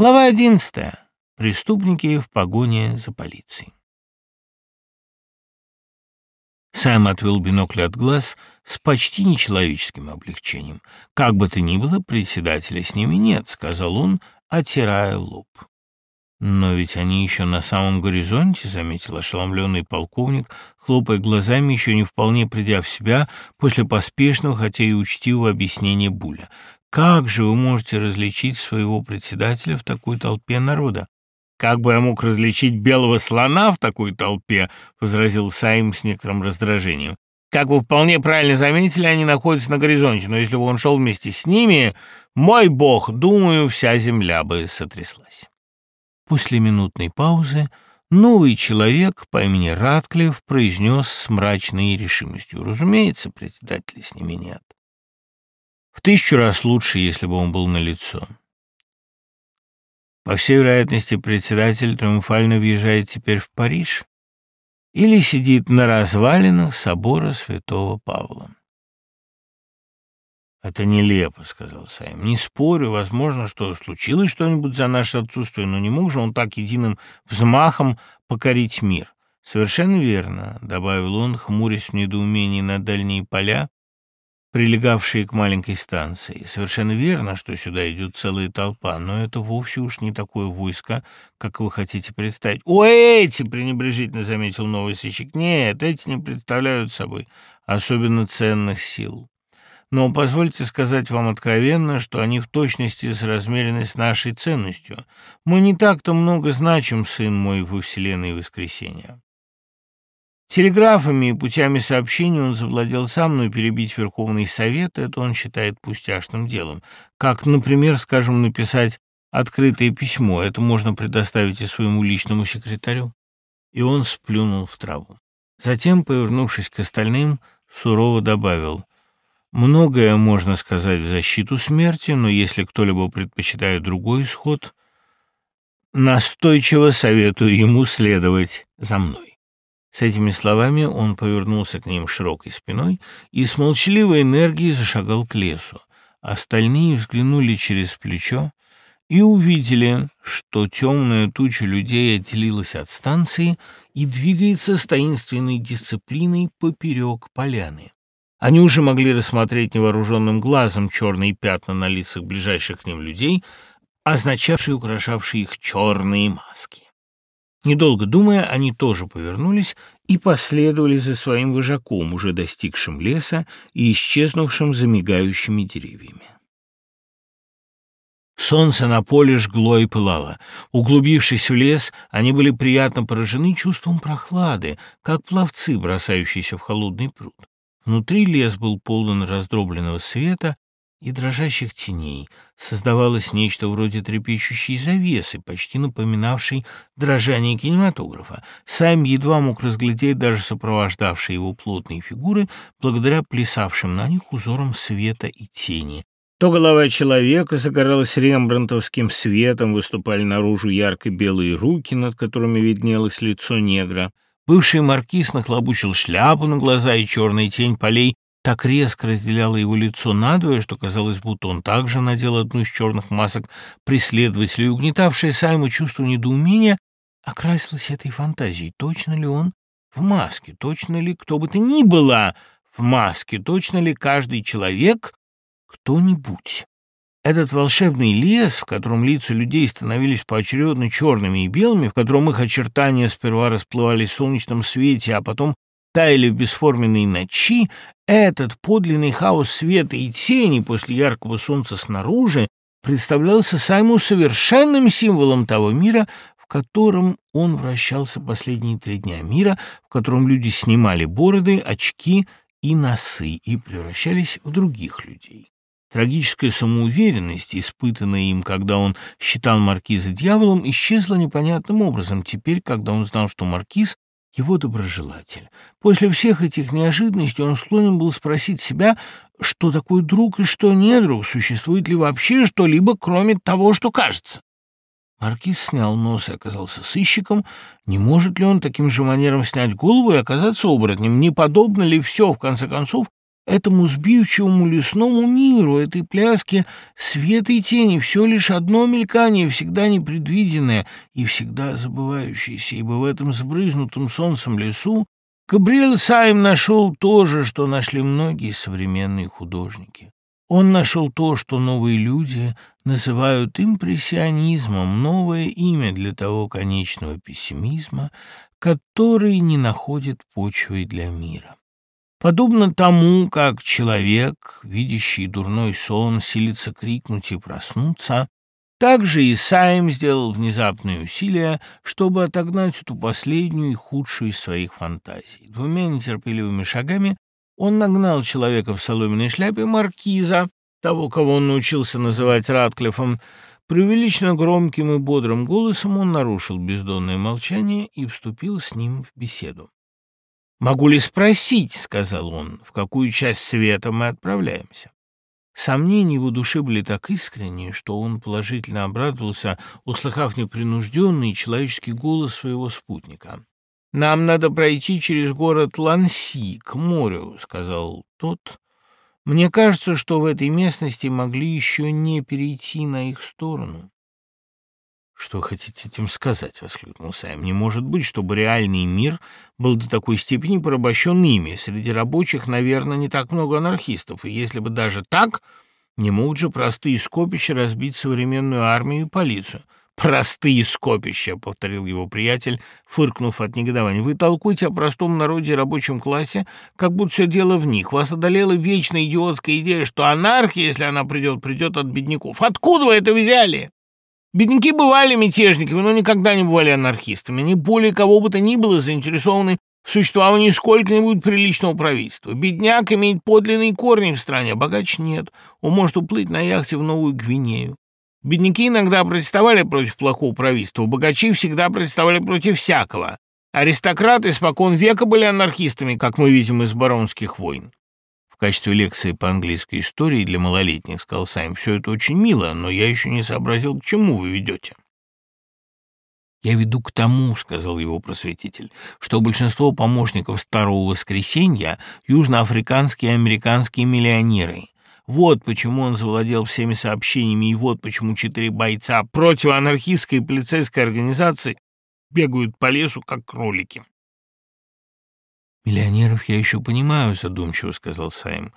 Глава одиннадцатая. Преступники в погоне за полицией. Сэм отвел бинокль от глаз с почти нечеловеческим облегчением. «Как бы то ни было, председателя с ними нет», — сказал он, отирая лоб. «Но ведь они еще на самом горизонте», — заметил ошеломленный полковник, хлопая глазами, еще не вполне придя в себя после поспешного, хотя и учтивого объяснения Буля. «Как же вы можете различить своего председателя в такой толпе народа?» «Как бы я мог различить белого слона в такой толпе?» — возразил Сайм с некоторым раздражением. «Как вы вполне правильно заметили, они находятся на горизонте, но если бы он шел вместе с ними, мой бог, думаю, вся земля бы сотряслась». После минутной паузы новый человек по имени Радклифф произнес с мрачной решимостью. «Разумеется, председателя с ними нет. Тысячу раз лучше, если бы он был на лицо. По всей вероятности, председатель триумфально въезжает теперь в Париж или сидит на развалинах собора святого Павла. «Это нелепо», — сказал Сайм. «Не спорю, возможно, что случилось что-нибудь за наше отсутствие, но не мог же он так единым взмахом покорить мир». «Совершенно верно», — добавил он, хмурясь в недоумении на дальние поля, прилегавшие к маленькой станции. Совершенно верно, что сюда идет целая толпа, но это вовсе уж не такое войско, как вы хотите представить. «О, эти!» — пренебрежительно заметил новый сыщик. «Нет, эти не представляют собой особенно ценных сил. Но позвольте сказать вам откровенно, что они в точности соразмерены с нашей ценностью. Мы не так-то много значим, сын мой, во вселенной воскресенья». Телеграфами и путями сообщений он завладел сам, но перебить Верховный Совет это он считает пустяшным делом. Как, например, скажем, написать открытое письмо, это можно предоставить и своему личному секретарю. И он сплюнул в траву. Затем, повернувшись к остальным, сурово добавил, «Многое можно сказать в защиту смерти, но если кто-либо предпочитает другой исход, настойчиво советую ему следовать за мной». С этими словами он повернулся к ним широкой спиной и с молчаливой энергией зашагал к лесу. Остальные взглянули через плечо и увидели, что темная туча людей отделилась от станции и двигается с таинственной дисциплиной поперек поляны. Они уже могли рассмотреть невооруженным глазом черные пятна на лицах ближайших к ним людей, означавшие украшавшие их черные маски. Недолго думая, они тоже повернулись и последовали за своим вожаком, уже достигшим леса и исчезнувшим за мигающими деревьями. Солнце на поле жгло и пылало. Углубившись в лес, они были приятно поражены чувством прохлады, как пловцы, бросающиеся в холодный пруд. Внутри лес был полон раздробленного света, и дрожащих теней. Создавалось нечто вроде трепещущей завесы, почти напоминавшей дрожание кинематографа. Сам едва мог разглядеть даже сопровождавшие его плотные фигуры, благодаря плясавшим на них узорам света и тени. То голова человека загоралась рембрандтовским светом, выступали наружу ярко-белые руки, над которыми виднелось лицо негра. Бывший маркиз нахлобучил шляпу на глаза, и черная тень полей так резко разделяло его лицо надвое, что казалось, будто он также надел одну из черных масок преследователей, угнетавшее Сайму чувство недоумения, окрасилось этой фантазией. Точно ли он в маске? Точно ли кто бы то ни было в маске? Точно ли каждый человек кто-нибудь? Этот волшебный лес, в котором лица людей становились поочередно черными и белыми, в котором их очертания сперва расплывались в солнечном свете, а потом таяли в бесформенной ночи, этот подлинный хаос света и тени после яркого солнца снаружи представлялся Сайму совершенным символом того мира, в котором он вращался последние три дня, мира, в котором люди снимали бороды, очки и носы и превращались в других людей. Трагическая самоуверенность, испытанная им, когда он считал маркиза дьяволом, исчезла непонятным образом теперь, когда он знал, что маркиз его доброжелатель. После всех этих неожиданностей он склонен был спросить себя, что такое друг и что не друг, существует ли вообще что-либо, кроме того, что кажется. Маркиз снял нос и оказался сыщиком. Не может ли он таким же манером снять голову и оказаться оборотнем? Не подобно ли все, в конце концов, этому сбивчивому лесному миру, этой пляске света и тени, все лишь одно мелькание, всегда непредвиденное и всегда забывающееся, ибо в этом сбрызнутом солнцем лесу Габриэль Сайм нашел то же, что нашли многие современные художники. Он нашел то, что новые люди называют импрессионизмом, новое имя для того конечного пессимизма, который не находит почвы для мира. Подобно тому, как человек, видящий дурной сон, силится крикнуть и проснуться, так же и Сайм сделал внезапные усилия, чтобы отогнать эту последнюю и худшую из своих фантазий. Двумя нетерпеливыми шагами он нагнал человека в соломенной шляпе маркиза, того, кого он научился называть Ратклиффом, преувеличенно громким и бодрым голосом он нарушил бездонное молчание и вступил с ним в беседу. «Могу ли спросить, — сказал он, — в какую часть света мы отправляемся?» Сомнения его души были так искренние, что он положительно обрадовался, услыхав непринужденный человеческий голос своего спутника. «Нам надо пройти через город Ланси, к морю», — сказал тот. «Мне кажется, что в этой местности могли еще не перейти на их сторону». «Что хотите этим сказать?» — воскликнул Сайм. «Не может быть, чтобы реальный мир был до такой степени порабощен ими. Среди рабочих, наверное, не так много анархистов, и если бы даже так, не могут же простые скопища разбить современную армию и полицию». «Простые скопища», — повторил его приятель, фыркнув от негодования. «Вы толкуете о простом народе и рабочем классе, как будто все дело в них. Вас одолела вечная идиотская идея, что анархия, если она придет, придет от бедняков. Откуда вы это взяли?» Бедняки бывали мятежниками, но никогда не бывали анархистами. Они более кого бы то ни было заинтересованы в существовании сколько-нибудь приличного правительства. Бедняк имеет подлинные корни в стране, а богач нет. Он может уплыть на яхте в Новую Гвинею. Бедняки иногда протестовали против плохого правительства, богачи всегда протестовали против всякого. Аристократы испокон века были анархистами, как мы видим из баронских войн качестве лекции по английской истории для малолетних, сказал Сайм. Все это очень мило, но я еще не сообразил, к чему вы ведете. «Я веду к тому, — сказал его просветитель, — что большинство помощников Старого Воскресенья — южноафриканские и американские миллионеры. Вот почему он завладел всеми сообщениями, и вот почему четыре бойца противоанархистской полицейской организации бегают по лесу, как кролики. «Миллионеров я еще понимаю», — задумчиво сказал Сайм.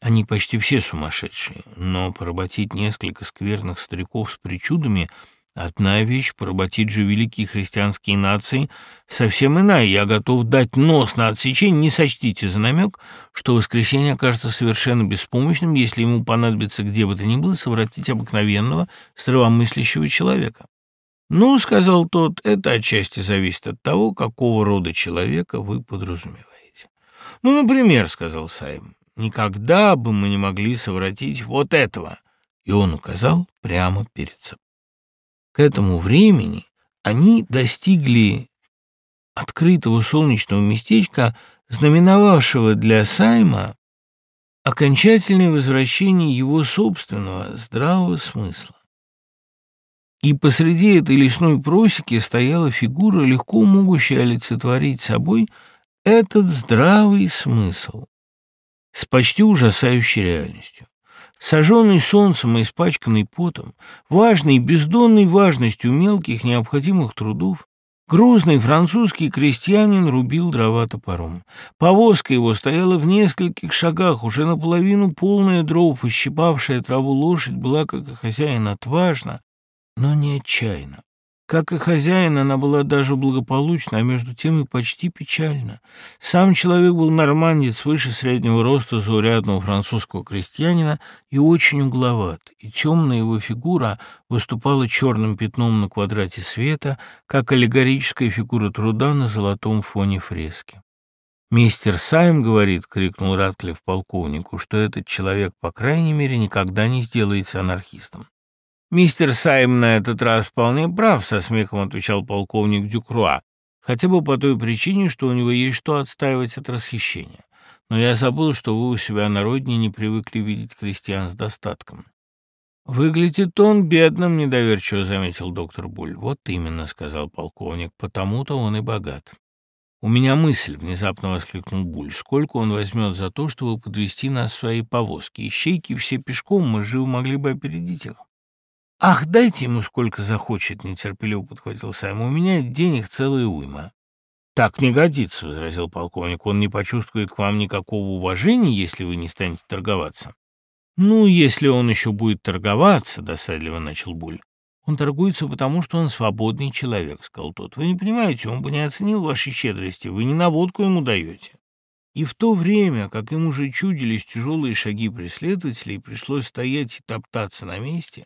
«Они почти все сумасшедшие, но поработить несколько скверных стариков с причудами — Одна вещь, поработить же великие христианские нации, совсем иная. Я готов дать нос на отсечение, не сочтите за намек, что воскресенье окажется совершенно беспомощным, если ему понадобится где бы то ни было совратить обыкновенного, здравомыслящего человека. «Ну, — сказал тот, — это отчасти зависит от того, какого рода человека вы подразумеваете». «Ну, например, — сказал Сайм, — никогда бы мы не могли совратить вот этого». И он указал прямо перед собой. К этому времени они достигли открытого солнечного местечка, знаменовавшего для Сайма окончательное возвращение его собственного здравого смысла. И посреди этой лесной просеки стояла фигура, легко могущая олицетворить собой этот здравый смысл с почти ужасающей реальностью. Сожженный солнцем и испачканный потом, важный бездонной важностью мелких необходимых трудов, Грузный французский крестьянин рубил дрова топором. Повозка его стояла в нескольких шагах, уже наполовину полная дров, и щипавшая траву лошадь была, как и хозяин, отважна, но не отчаянно. Как и хозяин, она была даже благополучна, а между тем и почти печальна. Сам человек был нормандец выше среднего роста заурядного французского крестьянина и очень угловат, и темная его фигура выступала черным пятном на квадрате света, как аллегорическая фигура труда на золотом фоне фрески. «Мистер Сайм говорит, — крикнул Ратклифф полковнику, — что этот человек, по крайней мере, никогда не сделается анархистом. «Мистер Сайм на этот раз вполне прав», — со смехом отвечал полковник Дюкруа, «хотя бы по той причине, что у него есть что отстаивать от расхищения. Но я забыл, что вы у себя на родине не привыкли видеть крестьян с достатком». «Выглядит он бедным», — недоверчиво заметил доктор Буль. «Вот именно», — сказал полковник, — «потому-то он и богат». «У меня мысль», — внезапно воскликнул Буль. «Сколько он возьмет за то, чтобы подвести нас в своей повозке? Ищейки все пешком, мы живо могли бы опередить их». «Ах, дайте ему сколько захочет», — нетерпеливо подхватил Сайм. «У меня денег целая уйма». «Так не годится», — возразил полковник. «Он не почувствует к вам никакого уважения, если вы не станете торговаться». «Ну, если он еще будет торговаться», — досадливо начал Буль. «Он торгуется потому, что он свободный человек», — сказал тот. «Вы не понимаете, он бы не оценил вашей щедрости, вы не на водку ему даете». И в то время, как им уже чудились тяжелые шаги преследователей, пришлось стоять и топтаться на месте,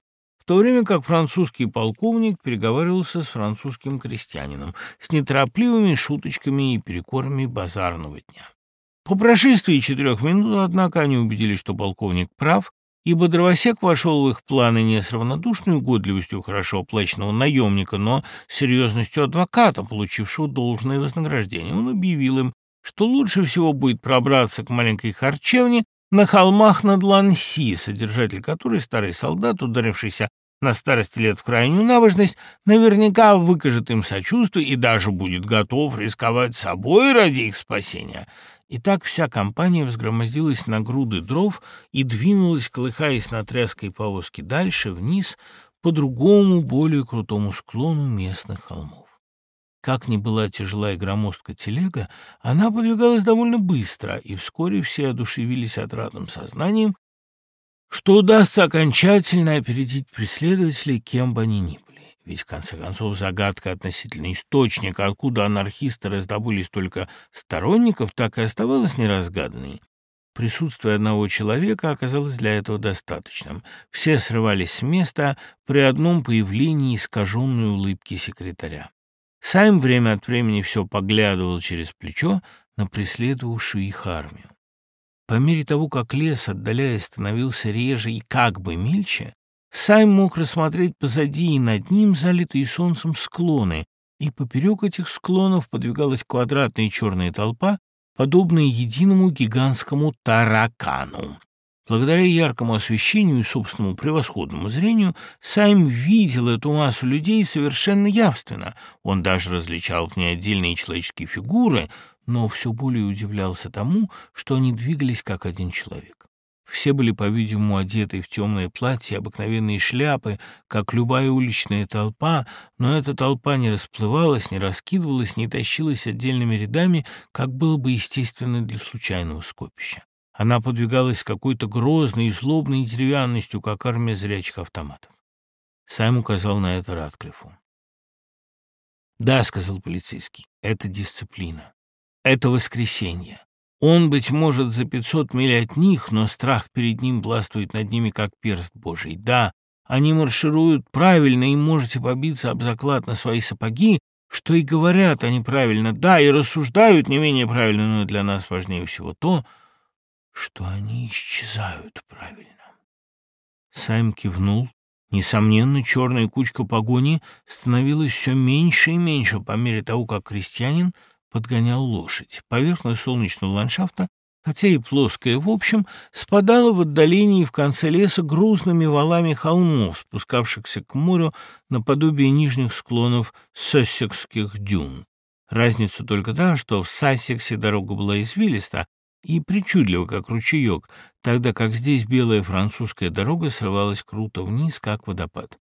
то время как французский полковник переговаривался с французским крестьянином с неторопливыми шуточками и перекорами базарного дня. По прошествии четырех минут, однако, они убедились, что полковник прав, ибо дровосек вошел в их планы не с равнодушной угодливостью хорошо оплаченного наемника, но с серьезностью адвоката, получившего должное вознаграждение. Он объявил им, что лучше всего будет пробраться к маленькой харчевне на холмах над Ланси, содержатель которой, старый солдат, ударившийся на старости лет в крайнюю навыжность, наверняка выкажет им сочувствие и даже будет готов рисковать собой ради их спасения. И так вся компания взгромоздилась на груды дров и двинулась, колыхаясь на тряской повозке дальше, вниз, по другому, более крутому склону местных холмов. Как ни была тяжела и громоздка телега, она подвигалась довольно быстро, и вскоре все одушевились отрадным сознанием, что удастся окончательно опередить преследователей, кем бы они ни были. Ведь, в конце концов, загадка относительно источника, откуда анархисты раздобыли столько сторонников, так и оставалась неразгаданной. Присутствие одного человека оказалось для этого достаточным. Все срывались с места при одном появлении искаженной улыбки секретаря. Сайм время от времени все поглядывал через плечо на преследовавшую их армию. По мере того, как лес, отдаляясь, становился реже и как бы мельче, Сайм мог рассмотреть позади и над ним залитые солнцем склоны, и поперек этих склонов подвигалась квадратная черная толпа, подобная единому гигантскому таракану. Благодаря яркому освещению и собственному превосходному зрению Сайм видел эту массу людей совершенно явственно. Он даже различал в ней отдельные человеческие фигуры, но все более удивлялся тому, что они двигались как один человек. Все были, по-видимому, одеты в темное платье, обыкновенные шляпы, как любая уличная толпа, но эта толпа не расплывалась, не раскидывалась, не тащилась отдельными рядами, как было бы естественно для случайного скопища. Она подвигалась какой-то грозной и злобной деревянностью, как армия зрячих автоматов. Сайм указал на это Ратклифу. «Да», — сказал полицейский, — «это дисциплина. Это воскресенье. Он, быть может, за пятьсот миль от них, но страх перед ним властвует над ними, как перст Божий. Да, они маршируют правильно, и можете побиться об заклад на свои сапоги, что и говорят они правильно, да, и рассуждают не менее правильно, но для нас важнее всего то, что они исчезают правильно. Сайм кивнул. Несомненно, черная кучка погони становилась все меньше и меньше по мере того, как крестьянин подгонял лошадь. Поверхность солнечного ландшафта, хотя и плоская в общем, спадала в отдалении в конце леса грузными валами холмов, спускавшихся к морю наподобие нижних склонов Сессекских дюн. Разница только та, что в Сассексе дорога была извилиста, и причудливо, как ручеек, тогда как здесь белая французская дорога срывалась круто вниз, как водопад.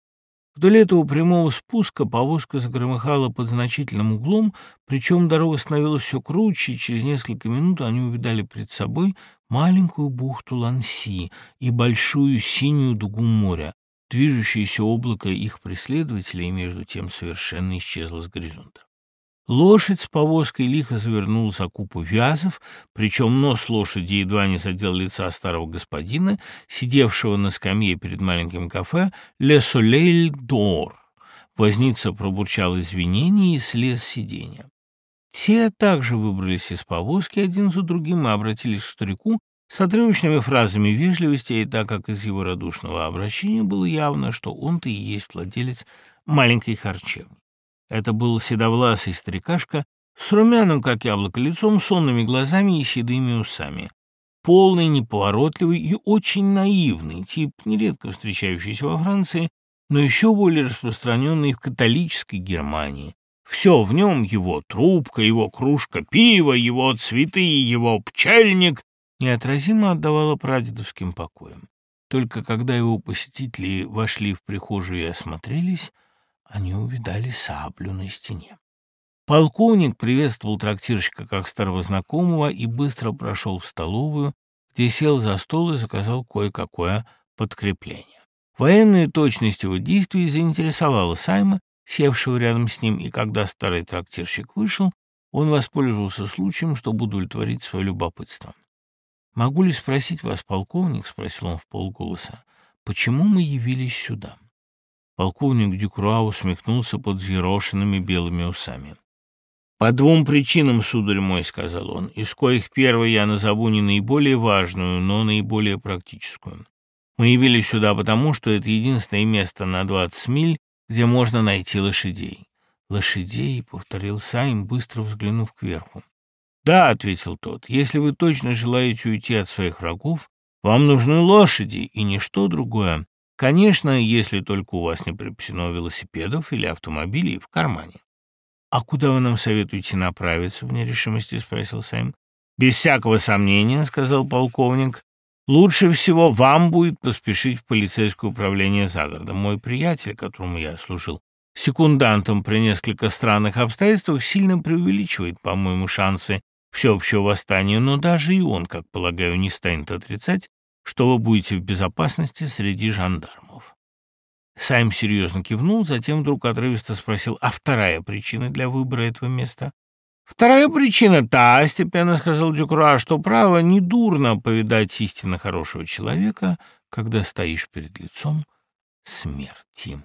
Вдоль этого прямого спуска повозка загромыхала под значительным углом, причем дорога становилась все круче, и через несколько минут они увидали перед собой маленькую бухту Ланси и большую синюю дугу моря. Движущееся облако их преследователей между тем совершенно исчезло с горизонта. Лошадь с повозкой лихо завернула за купу вязов, причем нос лошади едва не задел лица старого господина, сидевшего на скамье перед маленьким кафе «Ле Солейль Дор». Возница пробурчал извинения и слез с сиденья. Все также выбрались из повозки один за другим и обратились к старику с отрывочными фразами вежливости, и так как из его радушного обращения было явно, что он-то и есть владелец маленькой харчевни. Это был седовласый старикашка с румяным, как яблоко, лицом, сонными глазами и седыми усами. Полный, неповоротливый и очень наивный тип, нередко встречающийся во Франции, но еще более распространенный в католической Германии. Все в нем его трубка, его кружка пива, его цветы, его пчельник неотразимо отдавало прадедовским покоем. Только когда его посетители вошли в прихожую и осмотрелись, они увидали саблю на стене. Полковник приветствовал трактирщика как старого знакомого и быстро прошел в столовую, где сел за стол и заказал кое-какое подкрепление. Военная точность его действий заинтересовала Сайма, севшего рядом с ним, и когда старый трактирщик вышел, он воспользовался случаем, чтобы удовлетворить свое любопытство. «Могу ли спросить вас, полковник?» — спросил он в полголоса. «Почему мы явились сюда?» Полковник Дюкруа усмехнулся под взъерошенными белыми усами. «По двум причинам, сударь мой», — сказал он, — «из коих первой я назову не наиболее важную, но наиболее практическую. Мы явились сюда потому, что это единственное место на двадцать миль, где можно найти лошадей». «Лошадей», — повторил Сайм, быстро взглянув кверху. «Да», — ответил тот, — «если вы точно желаете уйти от своих врагов, вам нужны лошади и ничто другое. Конечно, если только у вас не припасено велосипедов или автомобилей в кармане. «А куда вы нам советуете направиться?» — в нерешимости спросил Сэм. «Без всякого сомнения», — сказал полковник, — «лучше всего вам будет поспешить в полицейское управление за городом. Мой приятель, которому я служил секундантом при несколько странных обстоятельствах, сильно преувеличивает, по-моему, шансы всеобщего восстания, но даже и он, как полагаю, не станет отрицать, что вы будете в безопасности среди жандармов. Сайм серьезно кивнул, затем вдруг отрывисто спросил, а вторая причина для выбора этого места? «Вторая причина та, — степенно сказал Дюкруа, — что, право, недурно повидать истинно хорошего человека, когда стоишь перед лицом смерти».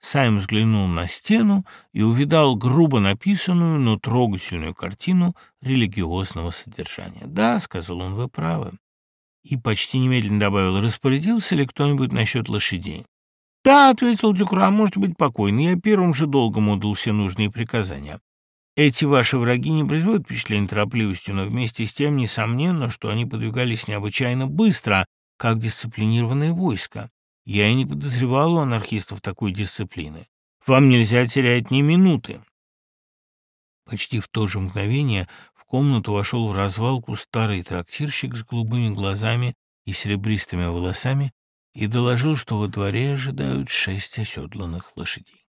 Сайм взглянул на стену и увидал грубо написанную, но трогательную картину религиозного содержания. «Да, — сказал он, — вы правы». И почти немедленно добавил, распорядился ли кто-нибудь насчет лошадей. «Да», — ответил Дюкра, — «можете быть покойны. Я первым же долгом отдал все нужные приказания. Эти ваши враги не производят впечатления торопливостью, но вместе с тем, несомненно, что они подвигались необычайно быстро, как дисциплинированное войско. Я и не подозревал у анархистов такой дисциплины. Вам нельзя терять ни минуты». Почти в то же мгновение комнату вошел в развалку старый трактирщик с голубыми глазами и серебристыми волосами, и доложил, что во дворе ожидают шесть оседланных лошадей.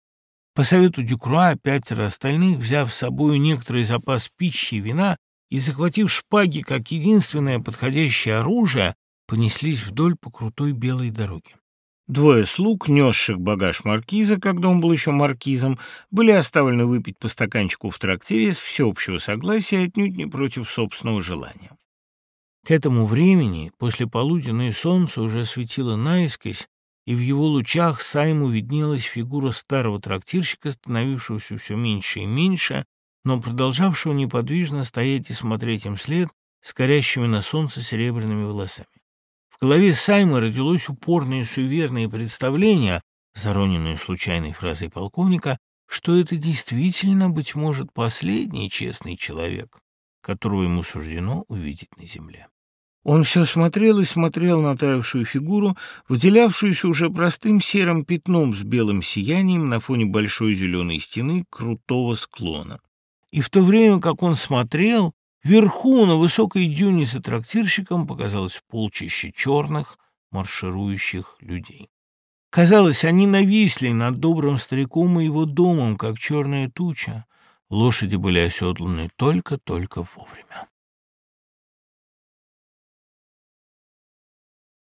По совету Дюкруа пятеро остальных, взяв с собой некоторый запас пищи и вина и захватив шпаги как единственное подходящее оружие, понеслись вдоль по крутой белой дороге. Двое слуг, несших багаж маркиза, когда он был еще маркизом, были оставлены выпить по стаканчику в трактире с всеобщего согласия отнюдь не против собственного желания. К этому времени, после полуденное солнце уже светило наискось, и в его лучах Сайму виднелась фигура старого трактирщика, становившегося все меньше и меньше, но продолжавшего неподвижно стоять и смотреть им след с горящими на солнце серебряными волосами. В голове Сайма родилось упорное суеверное представление, зароненное случайной фразой полковника, что это действительно, быть может, последний честный человек, которого ему суждено увидеть на земле. Он все смотрел и смотрел на таявшую фигуру, выделявшуюся уже простым серым пятном с белым сиянием на фоне большой зеленой стены крутого склона. И в то время, как он смотрел, вверху на высокой дюне за трактирщиком показалось полчище черных марширующих людей. Казалось, они нависли над добрым стариком и его домом, как черная туча. Лошади были оседланы только-только вовремя.